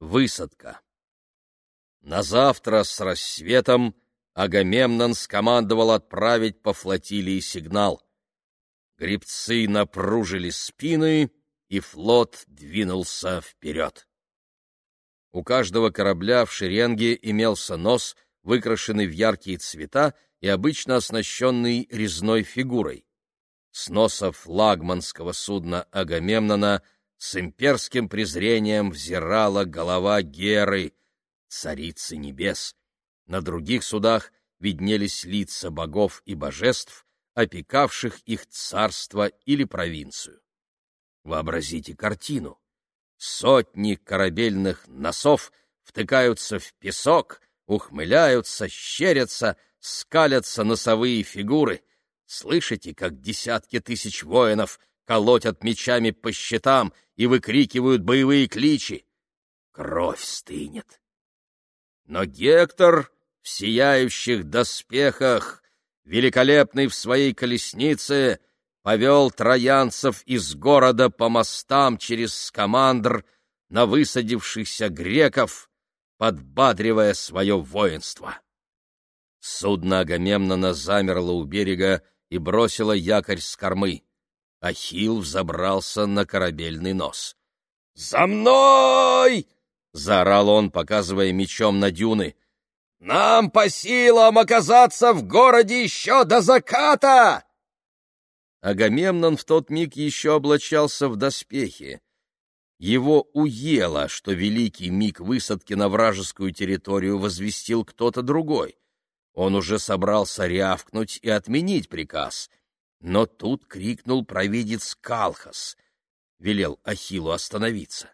Высадка. На завтра с рассветом Агамемнон скомандовал отправить по флотилии сигнал. Гребцы напружили спины, и флот двинулся вперед. У каждого корабля в шеренге имелся нос, выкрашенный в яркие цвета и обычно оснащенный резной фигурой. С носа флагманского судна Агамемнона с имперским презрением взирала голова Геры, царицы небес. На других судах виднелись лица богов и божеств, опекавших их царство или провинцию. Вообразите картину. Сотни корабельных носов втыкаются в песок, ухмыляются, щерятся, скалятся носовые фигуры. Слышите, как десятки тысяч воинов колотят мечами по щитам и выкрикивают боевые кличи? Кровь стынет. Но Гектор в сияющих доспехах, великолепный в своей колеснице, повел троянцев из города по мостам через Скамандр на высадившихся греков, подбадривая свое воинство. Судно Агамемнона замерло у берега и бросило якорь с кормы. Ахилл взобрался на корабельный нос. «За мной!» — заорал он, показывая мечом на дюны. «Нам по силам оказаться в городе еще до заката!» Агамемнон в тот миг еще облачался в доспехи. Его уело, что великий миг высадки на вражескую территорию возвестил кто-то другой. Он уже собрался рявкнуть и отменить приказ. Но тут крикнул провидец Калхас. Велел Ахиллу остановиться.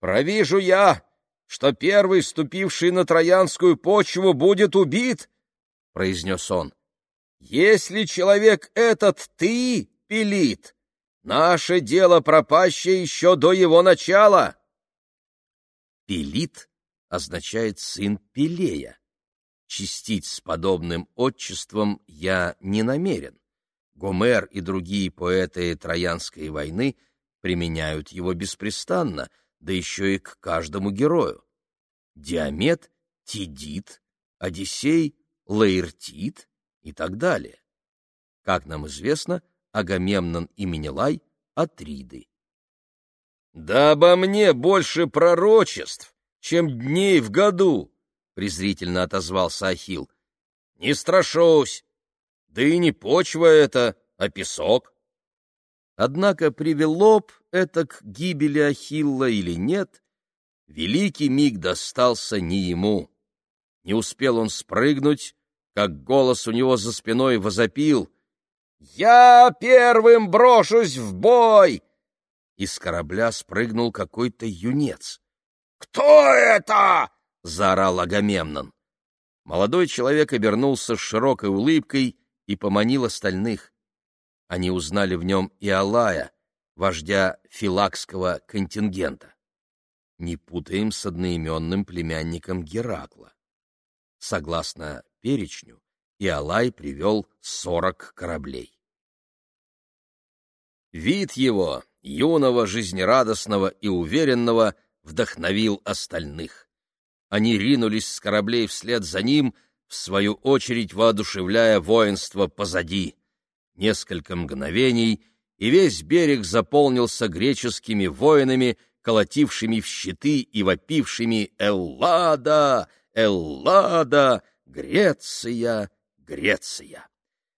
«Провижу я, что первый, ступивший на троянскую почву, будет убит!» — произнес он. «Если человек этот ты, Пелит, наше дело пропащее еще до его начала!» Пелит означает «сын Пелея», чистить с подобным отчеством я не намерен. Гомер и другие поэты Троянской войны применяют его беспрестанно, да еще и к каждому герою. Диамет — Тидит, Одиссей — Лаэртит и так далее. Как нам известно, Агамемнон и Менелай — Атриды. «Да обо мне больше пророчеств, чем дней в году!» презрительно отозвался Ахил. Не страшусь. Да и не почва это, а песок. Однако привело б это к гибели Ахилла или нет, великий миг достался не ему. Не успел он спрыгнуть, как голос у него за спиной возопил «Я первым брошусь в бой!» Из корабля спрыгнул какой-то юнец. «Кто это?» — заорал Агамемнон. Молодой человек обернулся с широкой улыбкой и поманил остальных. Они узнали в нем и Алая, вождя филакского контингента. Не путаем с одноименным племянником Геракла. Согласно перечню, Иолай привел сорок кораблей. Вид его, юного, жизнерадостного и уверенного, вдохновил остальных. Они ринулись с кораблей вслед за ним, в свою очередь воодушевляя воинство позади. Несколько мгновений, и весь берег заполнился греческими воинами, колотившими в щиты и вопившими «Эллада! Эллада! Греция! Греция!».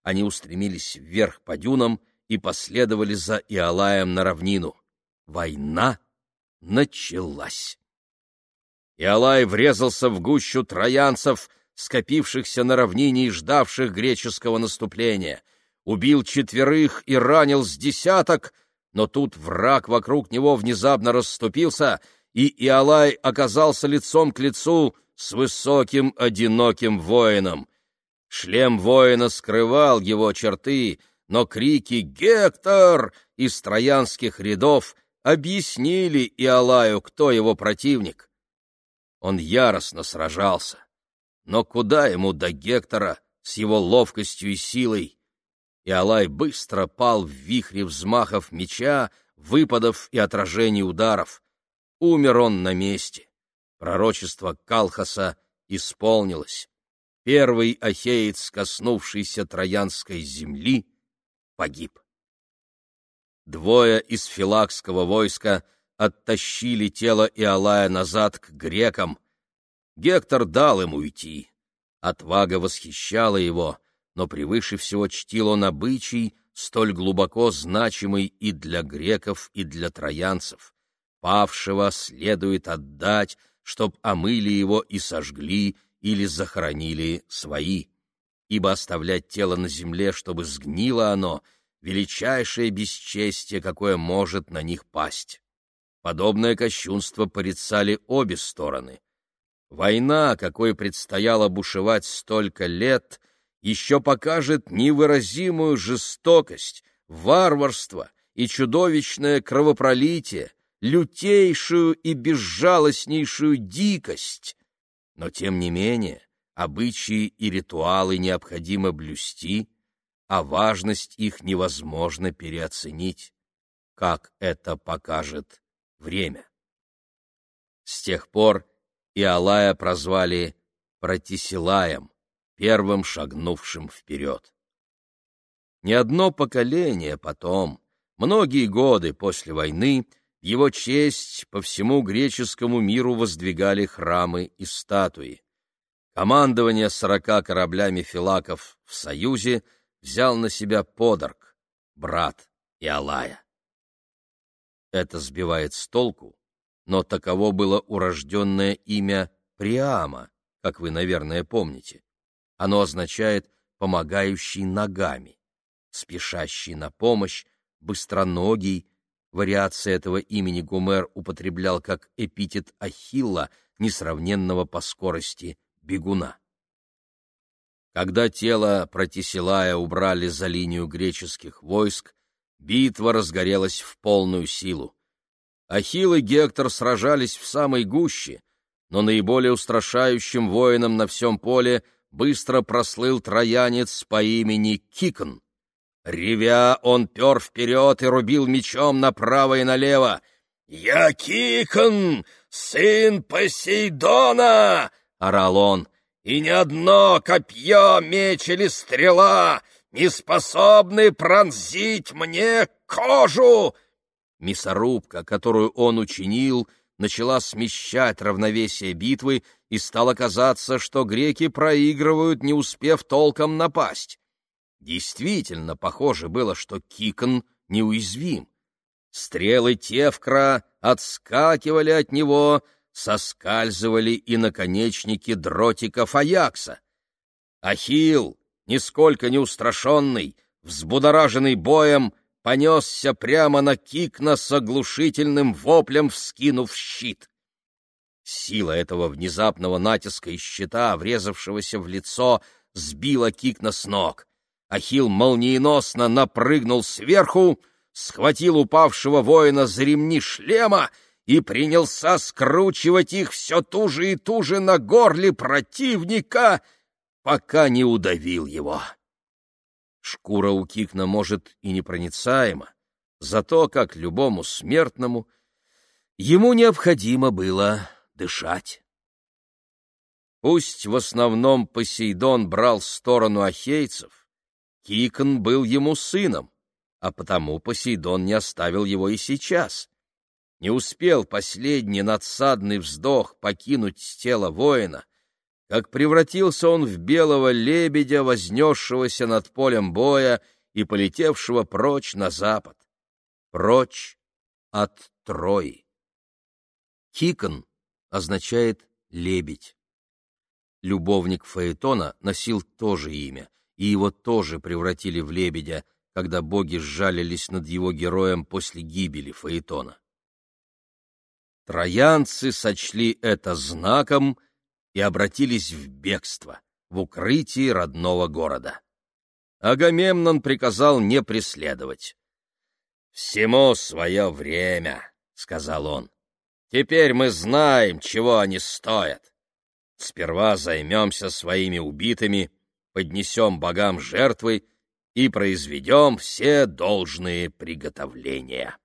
Они устремились вверх по дюнам и последовали за Иолаем на равнину. Война началась. Иолай врезался в гущу троянцев, скопившихся на равнине и ждавших греческого наступления. Убил четверых и ранил с десяток, но тут враг вокруг него внезапно расступился, и Иолай оказался лицом к лицу с высоким одиноким воином. Шлем воина скрывал его черты, но крики «Гектор!» из троянских рядов объяснили Иолаю, кто его противник. Он яростно сражался. Но куда ему до Гектора с его ловкостью и силой? И Алай быстро пал в вихре взмахов меча, выпадов и отражений ударов. умер он на месте. Пророчество Калхаса исполнилось. Первый ахеец, коснувшийся троянской земли, погиб. Двое из филакского войска оттащили тело Иолая назад к грекам. Гектор дал им уйти. Отвага восхищала его, но превыше всего чтил он обычай, столь глубоко значимый и для греков, и для троянцев. Павшего следует отдать, чтоб омыли его и сожгли или захоронили свои. Ибо оставлять тело на земле, чтобы сгнило оно, величайшее бесчестие, какое может на них пасть. Подобное кощунство порицали обе стороны. Война, какой предстояло бушевать столько лет, еще покажет невыразимую жестокость, варварство и чудовищное кровопролитие, лютейшую и безжалостнейшую дикость. Но, тем не менее, обычаи и ритуалы необходимо блюсти, а важность их невозможно переоценить, как это покажет время. С тех пор Иолая прозвали Протисилаем, первым шагнувшим вперед. Не одно поколение потом, многие годы после войны, в его честь по всему греческому миру воздвигали храмы и статуи. Командование сорока кораблями филаков в Союзе взял на себя Подарк, брат Иолая. Это сбивает с толку, но таково было урожденное имя Приама, как вы, наверное, помните. Оно означает «помогающий ногами», «спешащий на помощь», «быстроногий». Вариация этого имени Гумер употреблял как эпитет Ахилла, несравненного по скорости бегуна. Когда тело Протисилая убрали за линию греческих войск, битва разгорелась в полную силу. Ахилл и Гектор сражались в самой гуще, но наиболее устрашающим воином на всем поле — быстро прослыл троянец по имени Кикон. Ревя, он пер вперед и рубил мечом направо и налево. «Я Кикон, сын Посейдона!» — орал он. «И ни одно копье, меч или стрела не способны пронзить мне кожу!» Мясорубка, которую он учинил, — начала смещать равновесие битвы, и стало казаться, что греки проигрывают, не успев толком напасть. Действительно, похоже было, что Кикон неуязвим. Стрелы Тевкра отскакивали от него, соскальзывали и наконечники дротиков Аякса. Ахилл, нисколько не устрашенный, взбудораженный боем, понесся прямо на Кикна с оглушительным воплем, вскинув щит. Сила этого внезапного натиска и щита, врезавшегося в лицо, сбила Кикна с ног. Ахилл молниеносно напрыгнул сверху, схватил упавшего воина за ремни шлема и принялся скручивать их все туже и туже на горле противника, пока не удавил его. Шкура у Кикна, может, и непроницаема, зато, как любому смертному, ему необходимо было дышать. Пусть в основном Посейдон брал сторону ахейцев, Кикон был ему сыном, а потому Посейдон не оставил его и сейчас. Не успел последний надсадный вздох покинуть тело воина, как превратился он в белого лебедя, вознесшегося над полем боя и полетевшего прочь на запад, прочь от Трои. Кикон означает «лебедь». Любовник Фаэтона носил то же имя, и его тоже превратили в лебедя, когда боги сжалились над его героем после гибели Фаэтона. Троянцы сочли это знаком — и обратились в бегство, в укрытии родного города. Агамемнон приказал не преследовать. «Всему свое время», — сказал он. «Теперь мы знаем, чего они стоят. Сперва займемся своими убитыми, поднесем богам жертвы и произведем все должные приготовления».